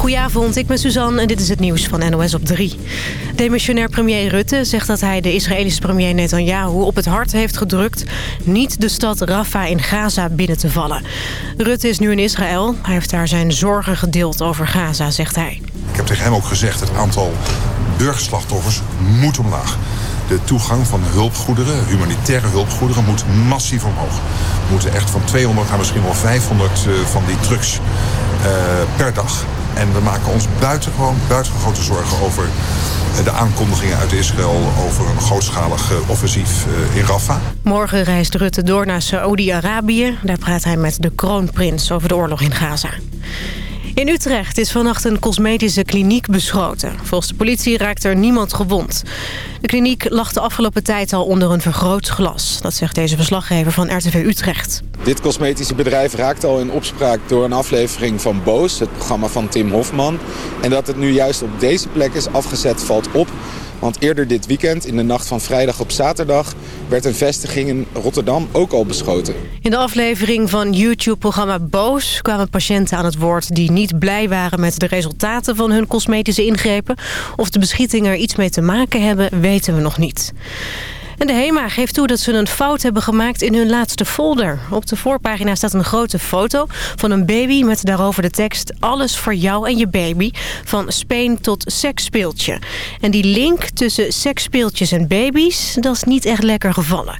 Goedenavond, ik ben Suzanne en dit is het nieuws van NOS op 3. Demissionair premier Rutte zegt dat hij de Israëlische premier Netanyahu op het hart heeft gedrukt... niet de stad Rafah in Gaza binnen te vallen. Rutte is nu in Israël. Hij heeft daar zijn zorgen gedeeld over Gaza, zegt hij. Ik heb tegen hem ook gezegd, het aantal burgerslachtoffers moet omlaag. De toegang van hulpgoederen, humanitaire hulpgoederen, moet massief omhoog. We moeten echt van 200 naar misschien wel 500 eh, van die trucks uh, per dag. En we maken ons buitengewoon, buitengewoon grote zorgen over de aankondigingen uit Israël over een grootschalig offensief in Rafah. Morgen reist Rutte door naar Saoedi-Arabië. Daar praat hij met de kroonprins over de oorlog in Gaza. In Utrecht is vannacht een cosmetische kliniek beschoten. Volgens de politie raakt er niemand gewond. De kliniek lag de afgelopen tijd al onder een vergrootglas. Dat zegt deze verslaggever van RTV Utrecht. Dit cosmetische bedrijf raakt al in opspraak door een aflevering van Boos, het programma van Tim Hofman. En dat het nu juist op deze plek is afgezet valt op want eerder dit weekend, in de nacht van vrijdag op zaterdag... werd een vestiging in Rotterdam ook al beschoten. In de aflevering van YouTube-programma Boos kwamen patiënten aan het woord... die niet blij waren met de resultaten van hun cosmetische ingrepen. Of de beschietingen er iets mee te maken hebben, weten we nog niet. En de HEMA geeft toe dat ze een fout hebben gemaakt in hun laatste folder. Op de voorpagina staat een grote foto van een baby met daarover de tekst... Alles voor jou en je baby, van speen tot seksspeeltje. En die link tussen seksspeeltjes en baby's, dat is niet echt lekker gevallen.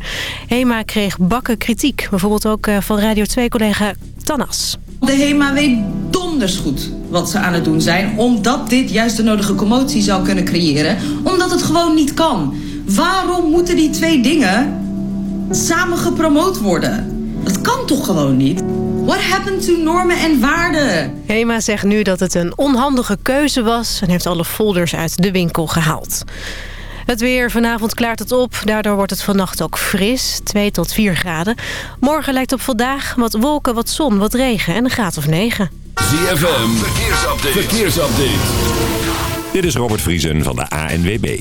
HEMA kreeg bakken kritiek, bijvoorbeeld ook eh, van Radio 2-collega Tanas. De HEMA weet donders goed wat ze aan het doen zijn... omdat dit juist de nodige commotie zou kunnen creëren. Omdat het gewoon niet kan. Waarom moeten die twee dingen samen gepromoot worden? Dat kan toch gewoon niet? What happened to normen en waarden? HEMA zegt nu dat het een onhandige keuze was... en heeft alle folders uit de winkel gehaald. Het weer, vanavond klaart het op. Daardoor wordt het vannacht ook fris, 2 tot 4 graden. Morgen lijkt op vandaag wat wolken, wat zon, wat regen en een graad of 9. ZFM, verkeersupdate. verkeersupdate. Dit is Robert Vriesen van de ANWB.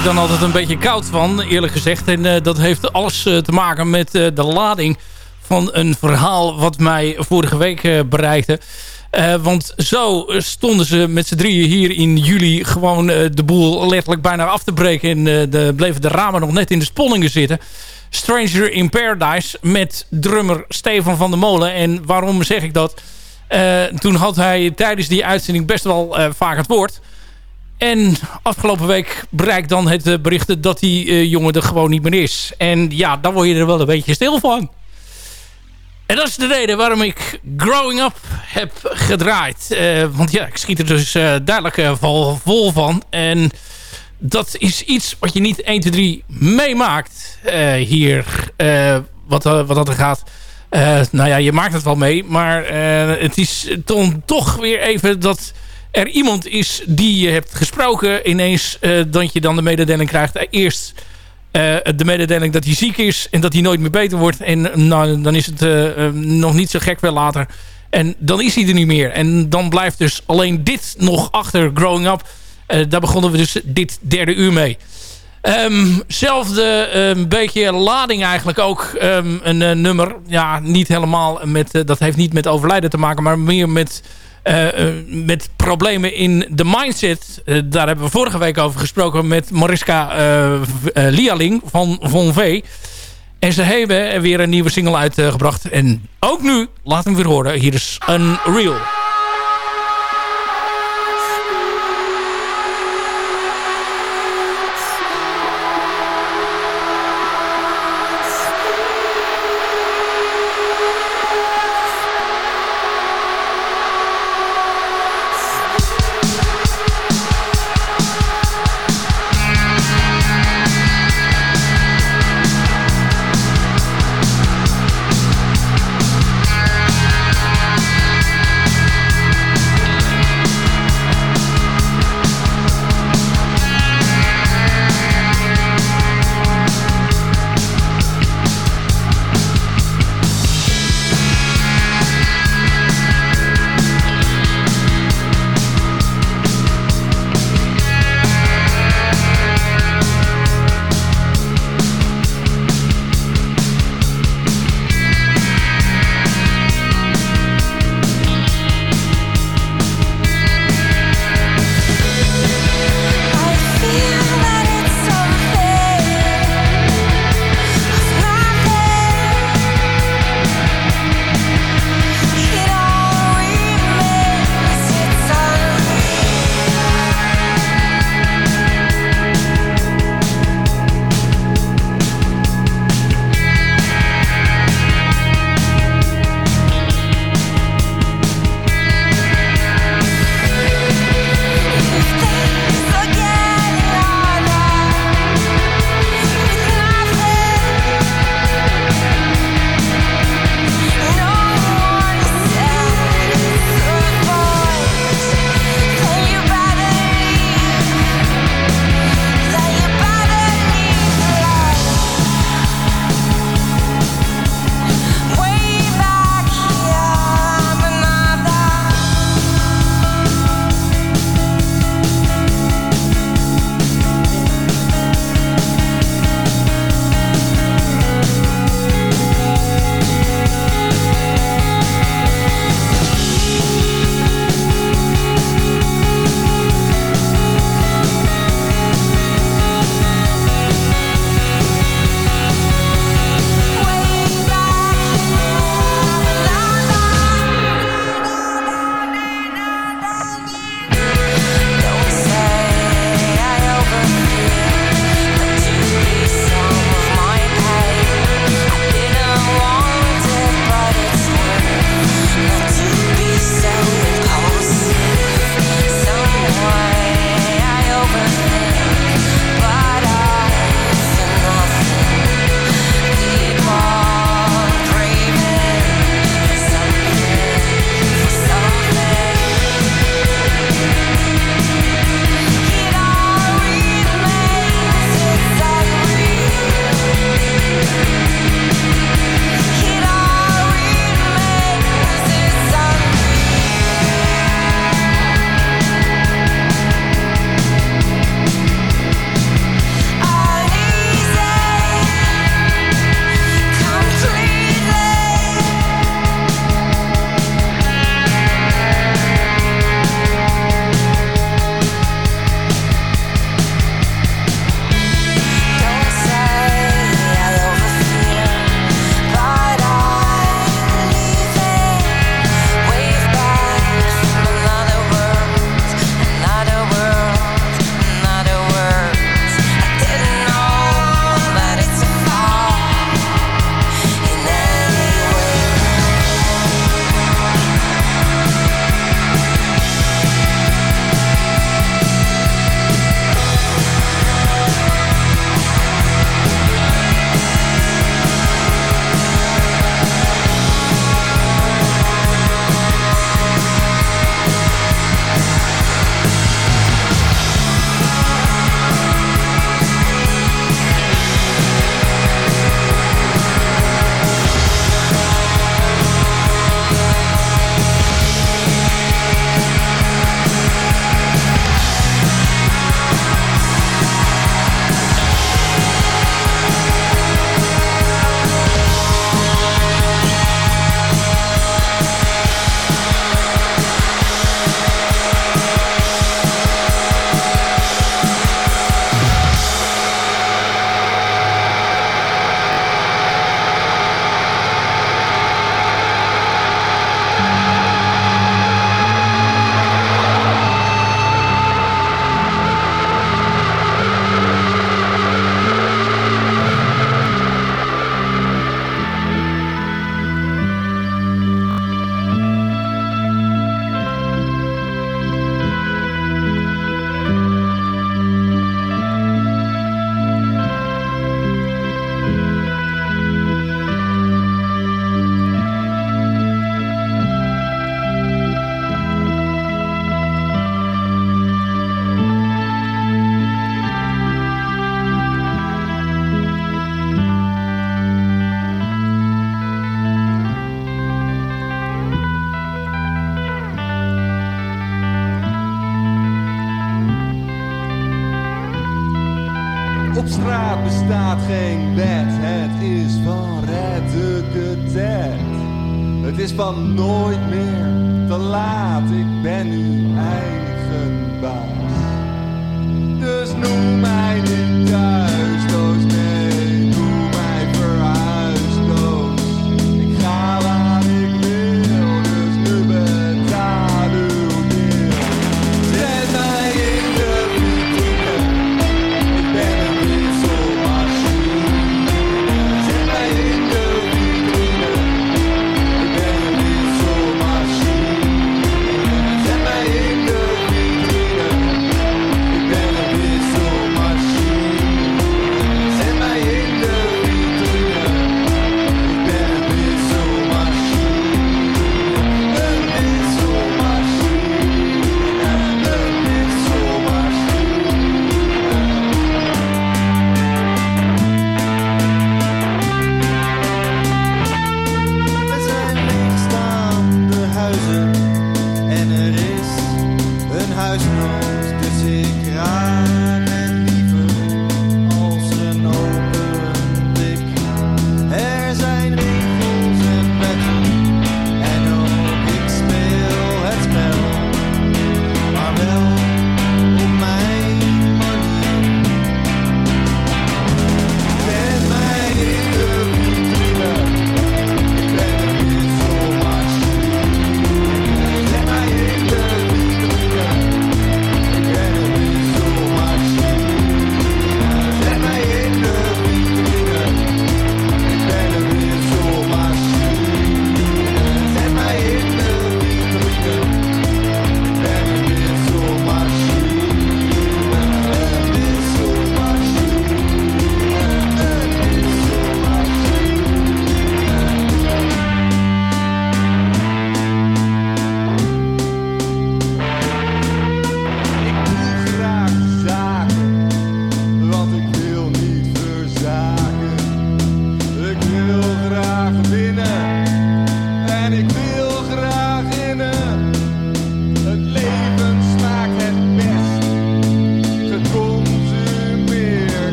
Ik dan altijd een beetje koud van, eerlijk gezegd. En dat heeft alles te maken met de lading van een verhaal wat mij vorige week bereikte. want zo stonden ze met z'n drieën hier in juli gewoon de boel letterlijk bijna af te breken. En de, bleven de ramen nog net in de sponningen zitten. Stranger in Paradise met drummer Stefan van der Molen. En waarom zeg ik dat? Toen had hij tijdens die uitzending best wel vaak het woord. En afgelopen week bereikt dan het uh, bericht dat die jongen er gewoon niet meer is. En ja, dan word je er wel een beetje stil van. En dat is de reden waarom ik Growing Up heb gedraaid. want ja, ik schiet er dus duidelijk vol, vol van. En dat is iets wat je niet 1, 2, 3 meemaakt hier. Wat, wat dat er gaat. nou ja, je maakt het wel mee. Maar het is dan toch weer even dat er iemand is die je hebt gesproken. Ineens dat je dan de mededeling krijgt. Eerst de mededeling dat hij ziek is. En dat hij nooit meer beter wordt. En nou, dan is het nog niet zo gek wel later. En dan is hij er niet meer. En dan blijft dus alleen dit nog achter Growing Up uh, daar begonnen we dus dit derde uur mee. Um, zelfde um, beetje lading eigenlijk ook. Um, een uh, nummer, ja, niet helemaal met... Uh, dat heeft niet met overlijden te maken, maar meer met... met problemen in de mindset. daar hebben we vorige week over gesproken met Mariska Lialing van Von V. En ze hebben weer een nieuwe single uitgebracht. en ook nu, laat hem weer horen. Hier is Unreal.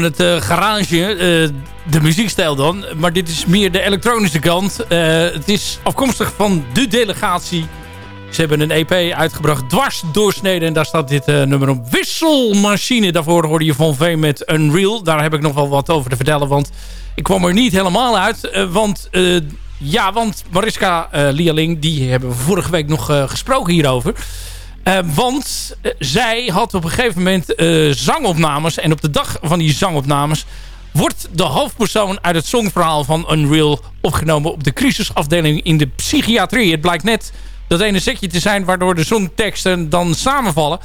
Noemen het eh, garage, eh, de muziekstijl dan. Maar dit is meer de elektronische kant. Eh, het is afkomstig van de delegatie. Ze hebben een EP uitgebracht, dwars doorsneden. En daar staat dit nummer op. Wisselmachine. Daarvoor hoorde je Van Veen met Unreal. Daar heb ik nog wel wat over te vertellen. Want ik kwam er niet helemaal uit. want ja, want Mariska Lialing, die hebben we vorige week nog gesproken hierover. Eh, want eh, zij had op een gegeven moment eh, zangopnames. En op de dag van die zangopnames wordt de hoofdpersoon uit het songverhaal van Unreal opgenomen op de crisisafdeling in de psychiatrie. Het blijkt net dat ene setje te zijn waardoor de songteksten dan samenvallen.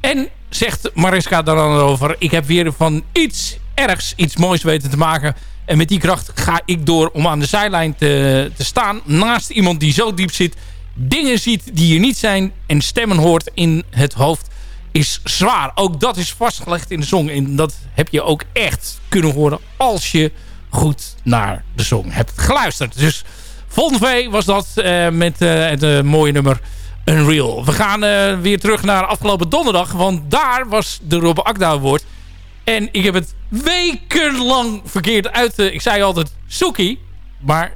En zegt Mariska daar dan over, ik heb weer van iets ergs, iets moois weten te maken. En met die kracht ga ik door om aan de zijlijn te, te staan naast iemand die zo diep zit dingen ziet die er niet zijn en stemmen hoort in het hoofd is zwaar. Ook dat is vastgelegd in de song. En dat heb je ook echt kunnen horen als je goed naar de song hebt geluisterd. Dus Von V was dat eh, met eh, het eh, mooie nummer Unreal. We gaan weer terug naar afgelopen donderdag. Want daar was de Rob Akda Award. En ik heb het wekenlang verkeerd uit... ik zei altijd Soekie. Maar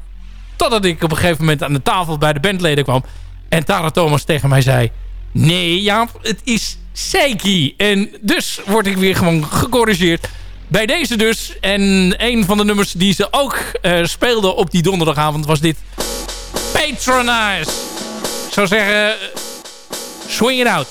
Totdat ik op een gegeven moment aan de tafel bij de bandleden kwam. En Tara Thomas tegen mij zei... Nee Jaap, het is Seiki. En dus word ik weer gewoon gecorrigeerd. Bij deze dus. En een van de nummers die ze ook uh, speelden op die donderdagavond was dit. Patronize. Ik zou zeggen... Swing it out.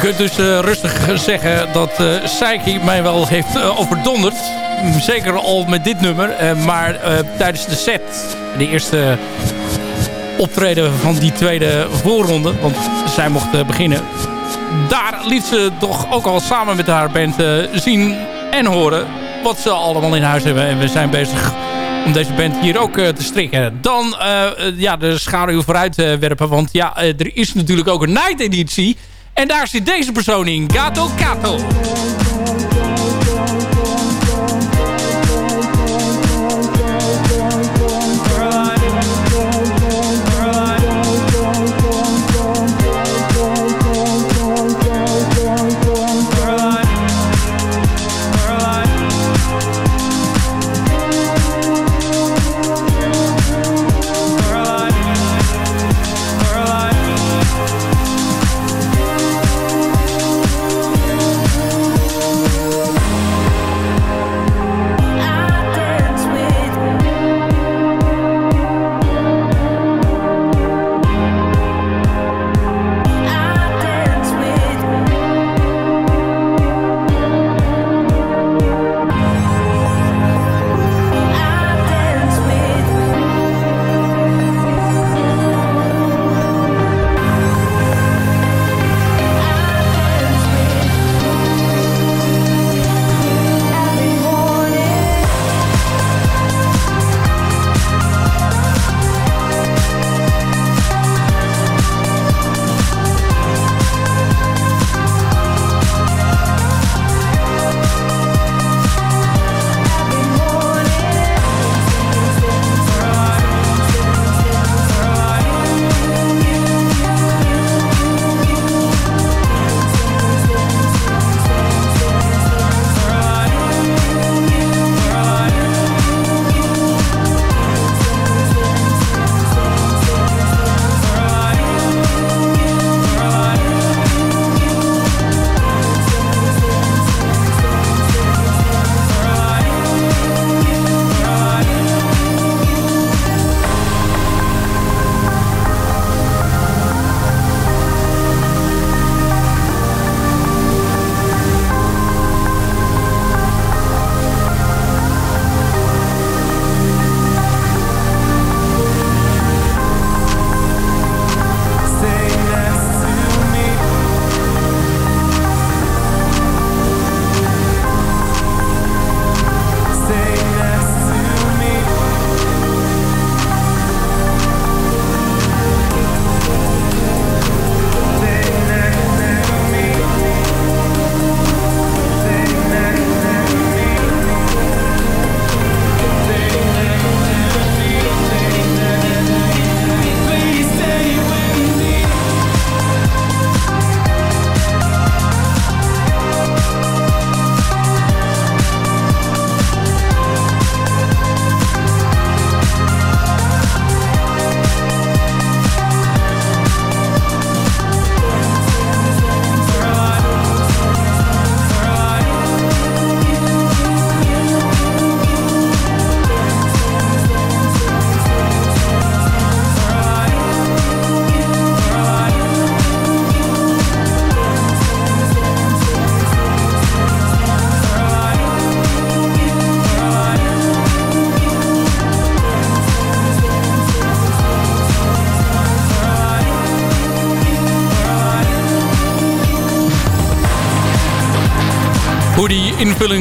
Je kunt dus eh, rustig zeggen dat uh, Psyche mij wel heeft uh, overdonderd. Zeker al met dit nummer. maar tijdens de set, de eerste optreden van die tweede voorronde... want zij mocht beginnen... daar liet ze toch ook al samen met haar band zien en horen... wat ze allemaal in huis hebben. En we zijn bezig om deze band hier ook te strikken. Dan ja, de schaduw vooruit werpen. Want ja, er is natuurlijk ook een night editie... En daar zit deze persoon in. Gato Kato.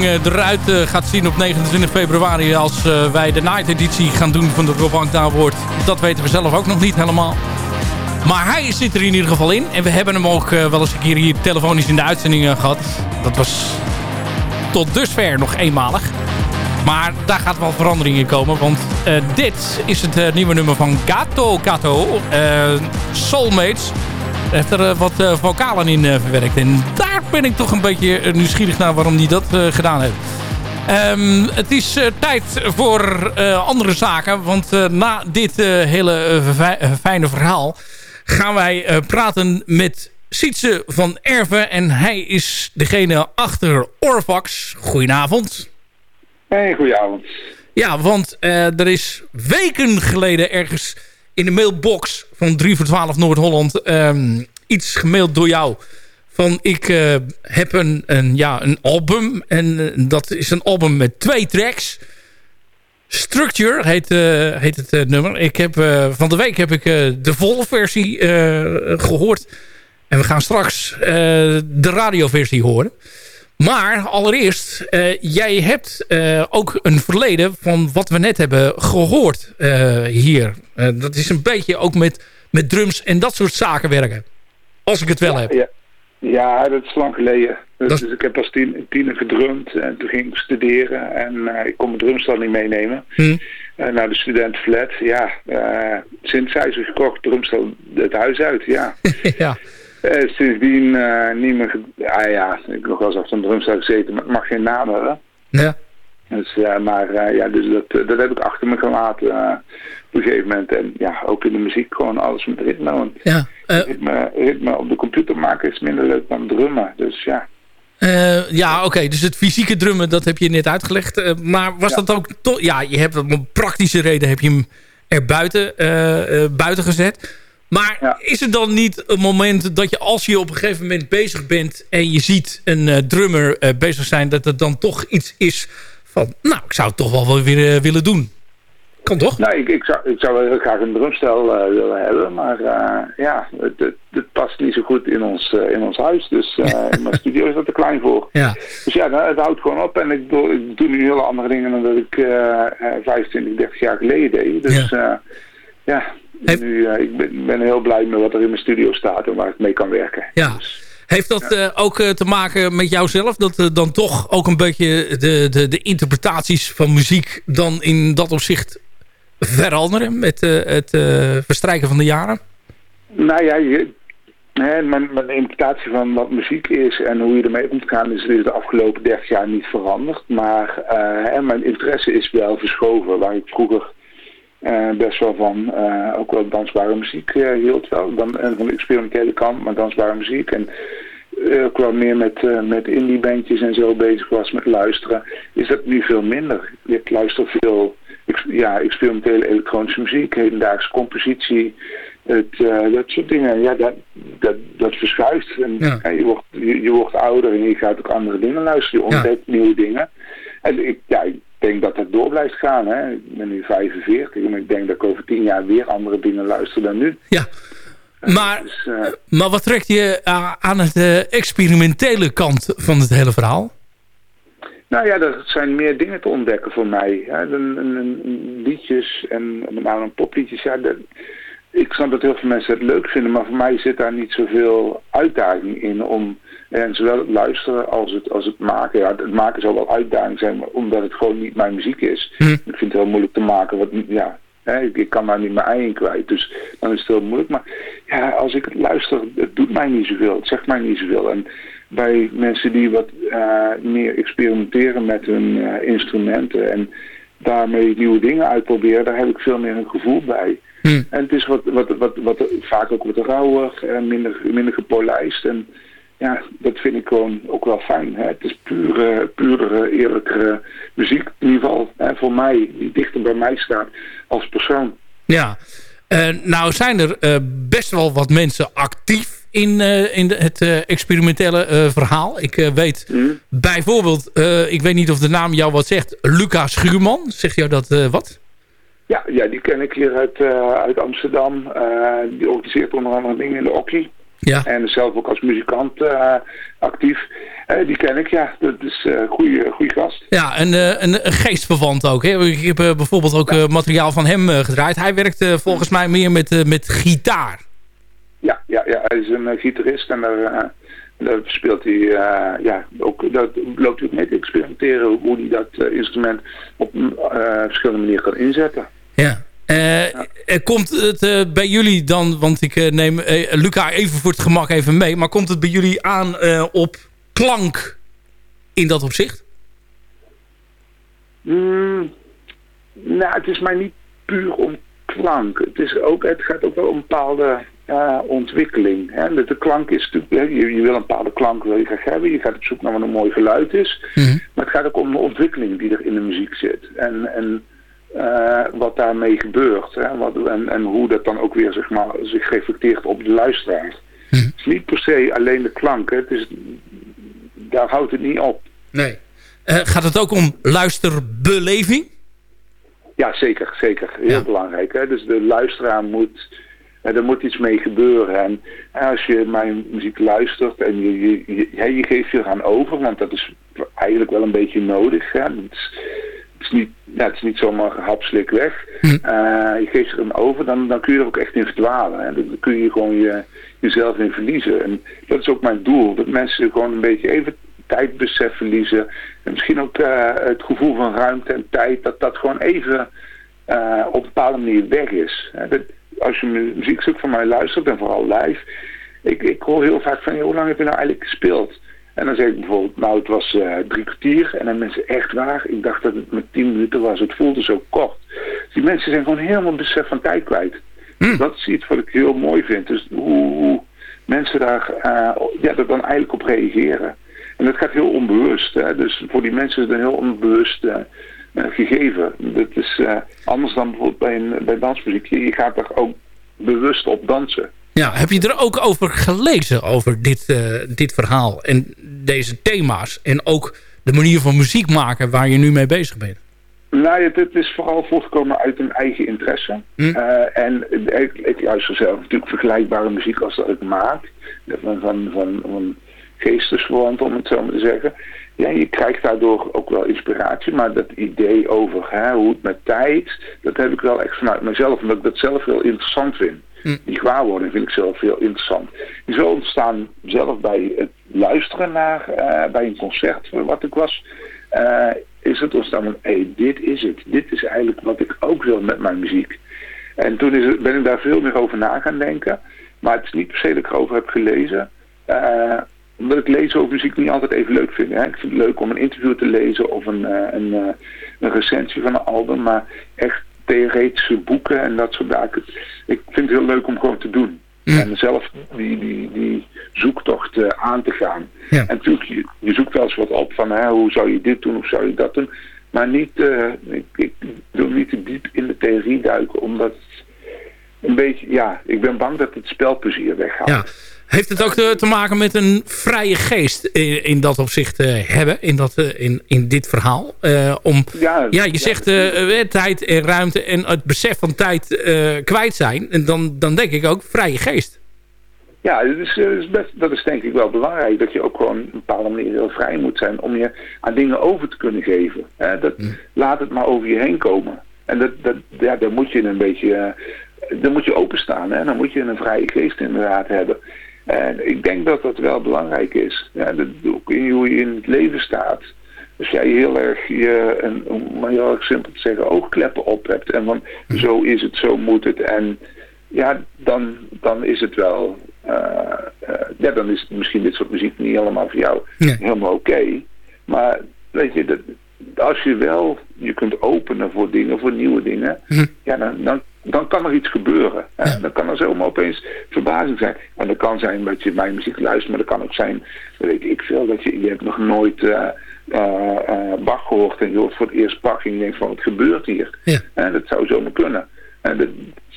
Invulling eruit eh, gaat zien op 29 februari... als eh, wij de night editie gaan doen van de Rob Award. Dat weten we zelf ook nog niet helemaal. Maar hij zit er in ieder geval in. En we hebben hem ook eh, wel eens een keer hier telefonisch in de uitzending gehad. Dat was tot dusver nog eenmalig. Maar daar gaat wel verandering in komen. Want dit is het nieuwe nummer van Gato Gato. Soulmates heeft er wat vocalen in verwerkt. En daar ben ik toch een beetje nieuwsgierig naar waarom hij dat gedaan heeft. Um, het is uh, tijd voor uh, andere zaken. Want uh, na dit hele fijne verhaal gaan wij praten met Sietse van Erven. En hij is degene achter Orvax. Goedenavond. Hey, goedenavond. Ja, want er is weken geleden ergens in de mailbox van 3 voor 12 Noord-Holland... Um, iets gemaild door jou van ik eh, heb een, een, ja, een album. En eh, dat is een album met twee tracks. Structure heet, eh, heet het nummer. Ik heb, van de week heb ik de volle versie eh, gehoord. En we gaan straks de radioversie horen. Maar allereerst, eh, jij hebt eh, ook een verleden van wat we net hebben gehoord eh, hier. Dat is een beetje ook met, met drums en dat soort zaken werken. Als ik het wel heb. Ja, ja, dat is lang geleden. Dus, Dat- dus ik heb als tien, tiener gedrumd en toen ging ik studeren en ik kon mijn drumstel niet meenemen. Hm. Eh, naar de studentenflat, ja. eh synthesizer gekocht, drumstel het huis uit, ja. ja. Eh, sindsdien eh, niet meer... Ah ja, ik heb nog wel eens achter een drumstel gezeten, maar ik mag geen naam hebben. Ja. Dus, eh, maar ja, dus dat, dat heb ik achter me gelaten op een gegeven moment. En ja, ook in de muziek gewoon alles met ritme. Want Ja, ritme, ritme op de computer maken is minder leuk dan drummen. Dus ja. Ja, oké. dus het fysieke drummen, dat heb je net uitgelegd. Maar was Ja. dat ook toch... Ja, je hebt om een praktische reden heb je hem er buiten, buiten gezet. Maar Ja. is er dan niet een moment dat je als je op een gegeven moment bezig bent... en je ziet een eh, drummer eh, bezig zijn... dat het dan toch iets is van... nou, ik zou het toch wel wel weer eh, willen doen. Kan toch? Nou, ik, ik, zou, ik zou wel heel graag een drumstel willen hebben. Maar ja, het, het, het past niet zo goed in ons, in ons huis. Dus in mijn studio is dat te klein voor. Ja. Dus ja, nou, het houdt gewoon op. En ik doe, ik doe nu hele andere dingen dan dat ik eh, eh, 25, 30 jaar geleden deed. Dus ja, ja Nu, eh, ik ben, ben heel blij met wat er in mijn studio staat en waar ik mee kan werken. Ja. Heeft dat eh, ook eh, te maken met jouzelf? Dat dan toch ook een beetje de, de, de interpretaties van muziek... dan in dat opzicht veranderen met het verstrijken van de jaren? Nou ja, je, hè, mijn, mijn interpretatie van wat muziek is en hoe je ermee om te gaan... is, is de afgelopen 30 jaar niet veranderd. Maar uh, mijn interesse is wel verschoven. Waar ik vroeger uh, best wel van uh, ook wel dansbare muziek uh, hield wel. Dan, en van de experimentele kant, maar dansbare muziek. En ook wel meer met, met indie bandjes en zo bezig was met luisteren. Is dat nu veel minder. Ik luister veel ja, experimentele elektronische muziek, hedendaagse compositie... Het, dat soort dingen, ja, dat, dat, dat verschuift. En, ja. je, wordt, je, je, wordt ouder en je gaat ook andere dingen luisteren. Je ontdekt ja. nieuwe dingen. En ik, ja, denk dat het door blijft gaan. Hè. Ik ben nu 45 en ik denk dat ik over tien jaar weer andere dingen luister dan nu. Ja, maar, dus, uh, maar wat trekt je aan het uh, experimentele kant van het hele verhaal? Nou ja, er zijn meer dingen te ontdekken voor mij. Hè. Liedjes en met name een popliedjes. Ja, dat, ik snap dat heel veel mensen het leuk vinden, maar voor mij zit daar niet zoveel uitdaging in om en zowel het luisteren als het, als het maken. Ja, het maken zal wel uitdaging zijn, maar omdat het gewoon niet mijn muziek is. Hm. Ik vind het heel moeilijk te maken. Wat, ja, hè, ik, ik, kan daar niet mijn ei in kwijt, dus dan is het heel moeilijk. Maar ja, als ik het luister, het doet mij niet zoveel. Het zegt mij niet zoveel. En bij mensen die wat uh, meer experimenteren met hun uh, instrumenten en daarmee nieuwe dingen uitproberen, daar heb ik veel meer een gevoel bij. Hmm. En het is wat, wat, wat, wat, vaak ook wat rauwer en minder, minder gepolijst. En ja, dat vind ik gewoon ook wel fijn. Hè? Het is pure, pure, eerlijkere muziek. In ieder geval hè, voor mij, die dichter bij mij staat als persoon. Ja, uh, nou zijn er uh, best wel wat mensen actief in, uh, in de, het experimentele verhaal. Ik weet mm. bijvoorbeeld, ik weet niet of de naam jou wat zegt, Lucas Schuurman. Zegt jou dat wat? Ja, ja, die ken ik hier uit, uit Amsterdam. Die organiseert onder andere dingen in de Okkie. Ja. En zelf ook als muzikant uh, actief. die ken ik, ja. Dat is een goede gast. Ja, en een, een geestverwant ook. Hè? Ik heb bijvoorbeeld ook ja. materiaal van hem gedraaid. Hij werkt volgens mij meer met, met gitaar. Ja, ja, ja, hij is een gitarist en daar... Daar speelt hij, ja, ook, dat loopt hij ook mee te experimenteren hoe hij dat instrument op uh, verschillende manieren kan inzetten. Ja. Ja. Komt het bij jullie dan, want ik neem Luca even voor het gemak even mee, maar komt het bij jullie aan op klank in dat opzicht? Mm, nou, het is mij niet puur om klank. Het, is ook, het gaat ook wel om bepaalde uh, ontwikkeling. Hè? De, de, klank is natuurlijk, je, je, wil een bepaalde klank wil je graag hebben. Je gaat op zoek naar wat een mooi geluid is. Mm -hmm. Maar het gaat ook om de ontwikkeling die er in de muziek zit. En, en uh, wat daarmee gebeurt. Hè? Wat, en, en hoe dat dan ook weer zeg maar, zich reflecteert op de luisteraar. Het is niet per se alleen de klanken. Het is, daar houdt het niet op. Nee. Eh, gaat het ook om luisterbeleving? Ja, zeker. zeker. Heel belangrijk. Hè? Dus de luisteraar moet... eh, er moet iets mee gebeuren. En als je mijn muziek luistert en je, je, je, geeft je eraan over, want dat is eigenlijk wel een beetje nodig. Hè? Is, het, is niet, ja, het is niet zomaar hapslik weg. Eh, je geeft je eraan over, dan, dan kun je er ook echt in verdwalen. Hè? Dan kun je gewoon je, jezelf in verliezen. En dat is ook mijn doel. Dat mensen gewoon een beetje even tijdbesef verliezen. En misschien ook eh, het gevoel van ruimte en tijd. Dat dat gewoon even eh, op een bepaalde manier weg is. Hè, dat, als je mu- muziekstuk van mij luistert en vooral live. Ik, ik hoor heel vaak van, "Joh, hoe lang heb je nou eigenlijk gespeeld? En dan zeg ik bijvoorbeeld, nou het was eh, drie kwartier. En dan mensen, echt waar? Ik dacht dat het met tien minuten was. Het voelde zo kort. Die mensen zijn gewoon helemaal besef van tijd kwijt. Dat is iets wat ik heel mooi vind. Dus hoe, mensen daar eh, ja, dan eigenlijk op reageren. En dat gaat heel onbewust. Hè? Dus voor die mensen is het een heel onbewust eh, gegeven. Dat is anders dan bijvoorbeeld bij, een, bij dansmuziek. Je, je gaat er ook bewust op dansen. Ja, heb je er ook over gelezen, over dit, eh, dit verhaal en deze thema's? En ook de manier van muziek maken waar je nu mee bezig bent? Nou, het, het is vooral voortgekomen uit een eigen interesse. Eh, en ik, ik luister zelf natuurlijk vergelijkbare muziek als dat ik maak. Van, van, van, van geestesverwant, om het zo maar te zeggen. Ja, je krijgt daardoor ook wel inspiratie. Maar dat idee over hè, hoe het met tijd, dat heb ik wel echt vanuit mezelf. Omdat ik dat zelf heel interessant vind. Die gewaarwording vind ik zelf heel interessant. Die zo ontstaan zelf bij het luisteren naar, eh, bij een concert wat ik was, eh, is het ontstaan van, hé, dit is het. Dit is eigenlijk wat ik ook wil met mijn muziek. En toen is ben ik daar veel meer over na gaan denken. Maar het is niet per se dat ik erover heb gelezen. Eh, omdat ik lezen over muziek niet altijd even leuk vind. Hè. Ik vind het leuk om een interview te lezen of een, een, een recensie van een album. Maar echt theoretische boeken en dat soort zaken. Ik vind het heel leuk om gewoon te doen. En zelf die, die, die zoektocht eh, aan te gaan. En natuurlijk, je, je zoekt wel eens wat op van hè, hoe zou je dit doen of zou je dat doen. Maar niet, eh, ik, ik wil niet te diep in de theorie duiken, omdat een beetje, ja, ik ben bang dat het spelplezier weggaat. Ja. Heeft het ook te, te maken met een vrije geest in, in dat opzicht eh, hebben, in, dat, eh, in, in dit verhaal? Eh, om, ja, Ja, je zegt eh, eh, tijd en ruimte en het besef van tijd eh, kwijt zijn. En dan, dan denk ik ook vrije geest. Ja, dat is, eh, is best, dat is denk ik wel belangrijk. Dat je ook gewoon op een bepaalde manier heel vrij moet zijn om je aan dingen over te kunnen geven. Hè? Dat, Laat het maar over je heen komen. En dat, dat, ja, dan moet je een beetje, eh, dan moet je openstaan. Hè? Dan moet je een vrije geest inderdaad hebben. En ik denk dat dat wel belangrijk is. Ja, dat, ook in hoe je in het leven staat. Als jij heel erg je, een, om maar heel erg simpel te zeggen, oogkleppen op hebt. En van zo is het, zo moet het. En ja, dan, dan is het wel, eh, ja, dan is het misschien dit soort muziek niet helemaal voor jou helemaal oké. Maar weet je, dat, als je wel je kunt openen voor dingen, voor nieuwe dingen, ja, dan, dan, dan kan er iets gebeuren. hè. Dan kan er zomaar opeens verbazing zijn. En dat kan zijn dat je mijn muziek luistert, maar dat kan ook zijn, weet ik veel, dat je, je hebt nog nooit eh, eh, eh, Bach gehoord en je hoort voor het eerst Bach en je denkt van, wat gebeurt hier? En dat zou zomaar kunnen. En dat,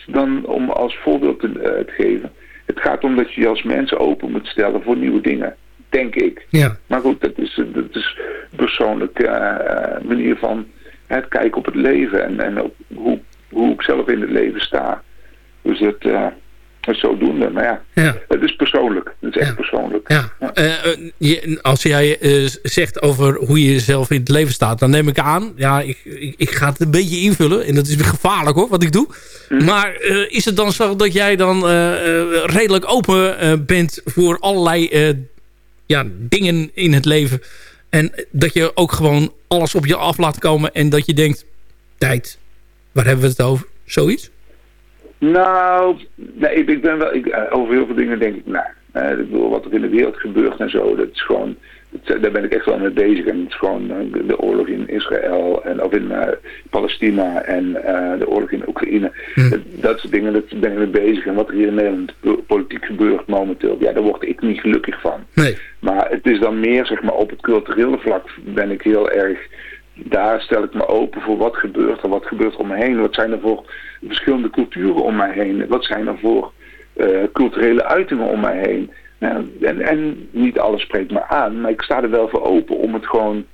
dan om als voorbeeld te, eh, te geven. Het gaat om dat je je als mensen open moet stellen voor nieuwe dingen. Denk ik. Ja. Maar goed, dat is, dat is persoonlijke eh, manier van het kijken op het leven. En, en hoe, hoe ik zelf in het leven sta. Dus dat, eh, dat is zodoende. Maar ja, Ja. het is persoonlijk. Het is echt persoonlijk. Ja. Eh, eh, je, als jij eh, zegt over hoe je jezelf in het leven staat, dan neem ik aan, ja, ik, ik, ik ga het een beetje invullen. En dat is gevaarlijk hoor, wat ik doe. Maar eh, is het dan zo dat jij dan eh, eh, redelijk open eh, bent voor allerlei eh, ja, dingen in het leven? En dat je ook gewoon alles op je af laat komen en dat je denkt, tijd, waar hebben we het over? Zoiets? Nou, nee, ik, ik ben wel, ik, eh, over heel veel dingen denk ik, nou, eh, ik bedoel, wat er in de wereld gebeurt en zo, dat is gewoon, dat, daar ben ik echt wel mee bezig. En het is gewoon eh, de, oorlog in Israël en of in eh, Palestina en eh, de oorlog in Oekraïne. Dat, dat soort dingen, dat ben ik mee bezig. En wat er hier in Nederland po- politiek gebeurt momenteel, ja, daar word ik niet gelukkig van. Nee. Maar het is dan meer, zeg maar, op het culturele vlak ben ik heel erg... Daar stel ik me open voor wat gebeurt er, wat gebeurt er om me heen. Wat zijn er voor verschillende culturen om mij heen. Wat zijn er voor eh, culturele uitingen om mij heen. Nou, en, en niet alles spreekt me aan, maar ik sta er wel voor open om het gewoon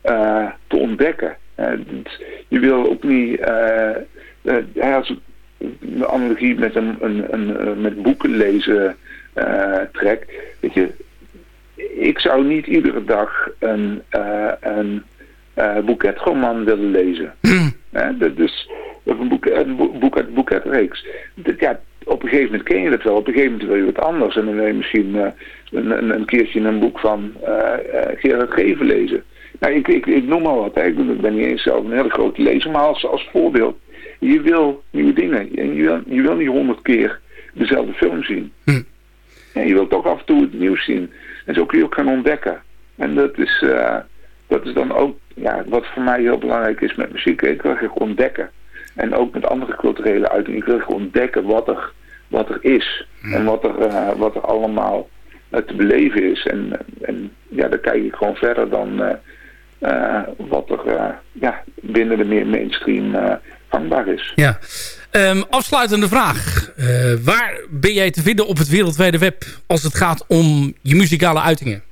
eh, te ontdekken. Eh, het- je wil ook niet, als een analogie met, een, een, een, met boeken lezen trek, weet je, ik zou niet iedere dag een, een boeketroman willen lezen. Dat- dus of een boek, een boek boek uit. Dat- Ja, op een gegeven moment ken je dat wel. Op een gegeven moment wil je wat anders. En dan wil je misschien eh, een, een, een keertje een boek van Gerard Geven lezen. Nou, ik, ik, ik noem maar wat. Hè. Ik, ben niet eens zelf een hele grote lezer, maar als, als voorbeeld. Je wil nieuwe dingen. En je wil, je wil niet honderd keer dezelfde film zien. Ja, je wilt toch af en toe het nieuws zien. En zo kun je ook gaan ontdekken. En dat is, dat is dan ook ja, wat voor mij heel belangrijk is met muziek. Ik wil graag ontdekken. En ook met andere culturele uitingen. Ik wil graag ontdekken wat er, wat er is. En wat er, eh, wat er allemaal eh, te beleven is. En, en ja, dan kijk ik gewoon verder dan eh, wat er ja, binnen de meer mainstream gangbaar is. Ja. Ehm, afsluitende vraag. Waar ben jij te vinden op het wereldwijde web als het gaat om je muzikale uitingen?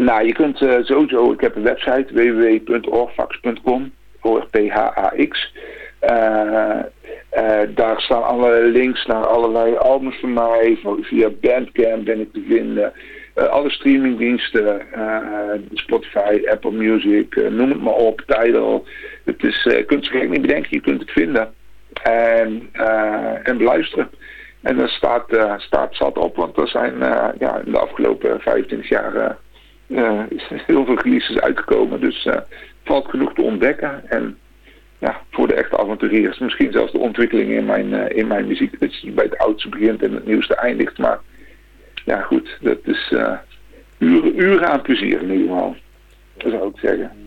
Nou, je kunt eh, sowieso, ik heb een website www.orfax.com, O-R-P-H-A-X. Eh, eh, daar staan alle links naar allerlei albums van mij. Via Bandcamp ben ik te vinden. Alle streamingdiensten, Spotify, Apple Music, noem het maar op, Tidal. Het is, je kunt het gek niet bedenken, je kunt het vinden. En, en beluisteren. En daar staat, staat zat op, want er zijn ja, in de afgelopen 25 jaar eh, is heel veel releases uitgekomen. Dus eh, valt genoeg te ontdekken. En ja, voor de echte avonturiers misschien zelfs de ontwikkeling in mijn, eh, in mijn muziek. Dat je bij het oudste begint en het nieuwste eindigt. Maar ja goed, dat is uren, uren aan plezier in ieder. Dat zou ik zeggen.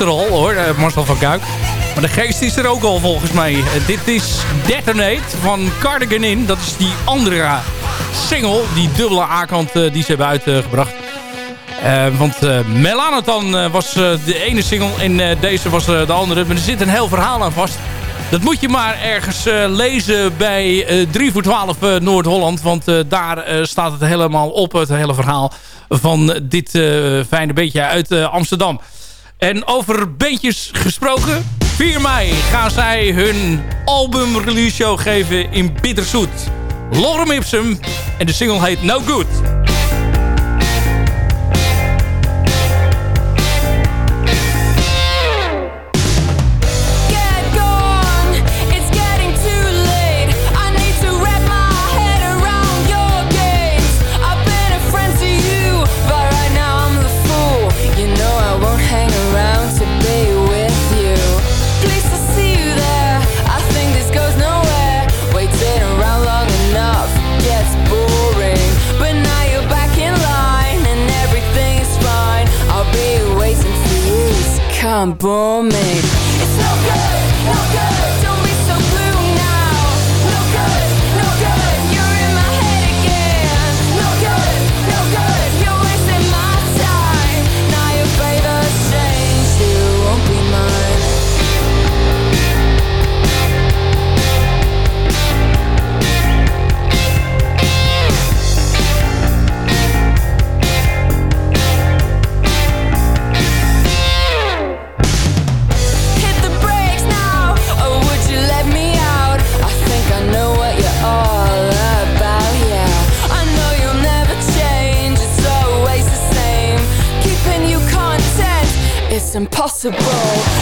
Er al hoor, Marcel van Kuik. Maar de geest is er ook al volgens mij. dit is Detonate van Cardigan In. Dat is die andere single, die dubbele A-kant die ze hebben uitgebracht. want Melanotan was de ene single en deze was de andere. Maar er zit een heel verhaal aan vast. Dat moet je maar ergens lezen bij 3 voor 12 Noord-Holland. Want daar staat het helemaal op, het hele verhaal van dit fijne beetje uit Amsterdam. En over beentjes gesproken. 4 mei gaan zij hun album release show geven in Bitterzoet. Lorem Ipsum en de single heet No Good. I'm me impossible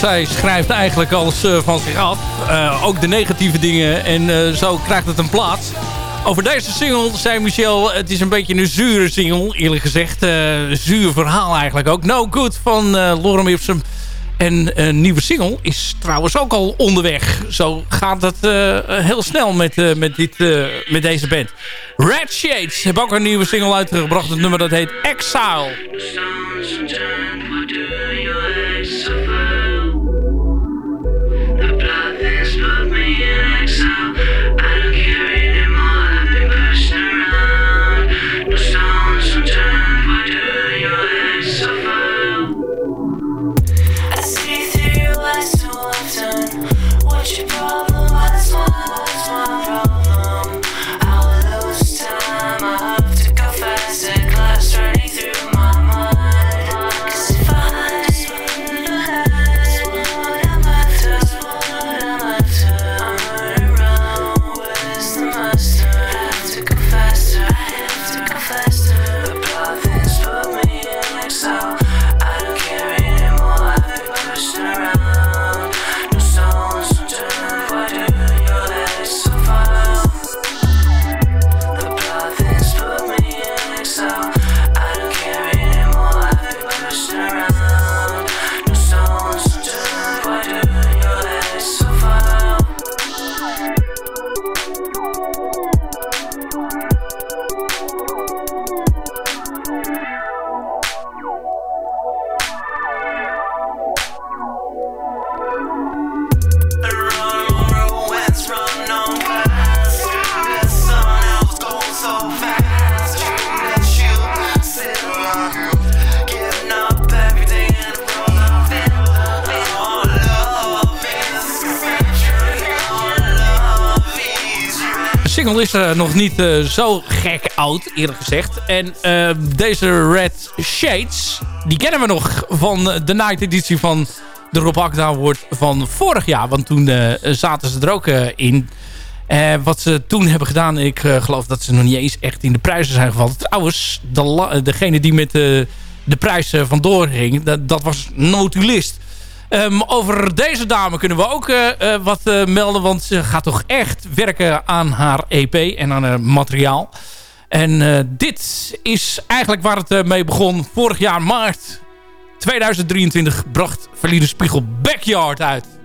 zij schrijft eigenlijk alles uh, van zich af. Uh, ook de negatieve dingen. En uh, zo krijgt het een plaats. Over deze single zei Michel... het is een beetje een zure single, eerlijk gezegd. zuur verhaal eigenlijk ook. No Good van Lorem Ipsum. En een nieuwe single is trouwens ook al onderweg. Zo gaat het heel snel met, met, dit, met deze band. Red Shades hebben ook een nieuwe single uitgebracht. Het nummer dat heet Exile. Niet uh, zo gek oud, eerlijk gezegd. En uh, deze Red Shades, die kennen we nog van de night editie van de Rob Akda Award van vorig jaar. Want toen zaten ze er ook in. wat ze toen hebben gedaan, ik geloof dat ze nog niet eens echt in de prijzen zijn gevallen. Trouwens, de, degene die met de prijs vandoor ging, dat, dat was Notulist. Um, over deze dame kunnen we ook uh, uh, wat uh, melden. Want ze gaat toch echt werken aan haar EP en aan haar materiaal. En dit is eigenlijk waar het mee begon. Vorig jaar maart 2023 bracht Verliede Spiegel Backyard uit.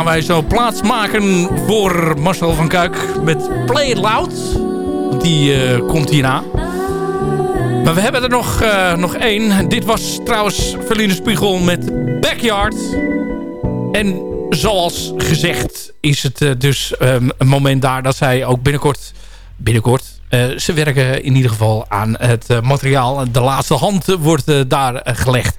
Gaan wij zo plaats maken voor Marcel van Kuik met Play It Loud. Die eh, komt hierna. Maar we hebben er nog, eh, nog één. Dit was trouwens Verline Spiegel met Backyard. En zoals gezegd is het eh, dus ehm, een moment daar dat zij ook binnenkort... Binnenkort. ze werken in ieder geval aan het materiaal. De laatste hand wordt daar gelegd.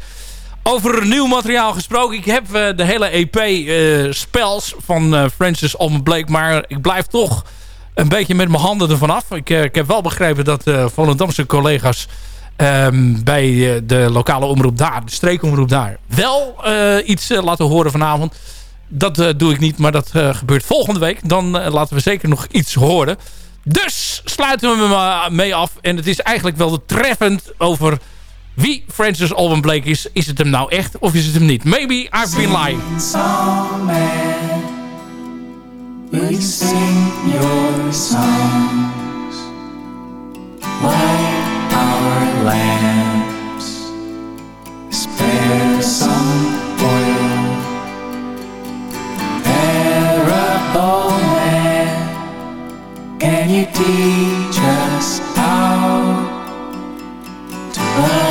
Over nieuw materiaal gesproken. Ik heb eh, de hele EP eh, spels van eh, Francis Alban Blake. Maar ik blijf toch een beetje met mijn handen ervan af. Ik, ik heb wel begrepen dat uh, Volendamse collega's ehm, bij de lokale omroep daar, de streekomroep daar, wel iets laten horen vanavond. Dat doe ik niet, maar dat gebeurt volgende week. Dan laten we zeker nog iets horen. Dus sluiten we me mee af. En het is eigenlijk wel treffend over wie Francis Alban Blake is. Is het hem nou echt of is het hem niet? Maybe I've been lying. Songman, will you sing your songs? Light our lamps, spare some oil. Parable man, can you teach us how to love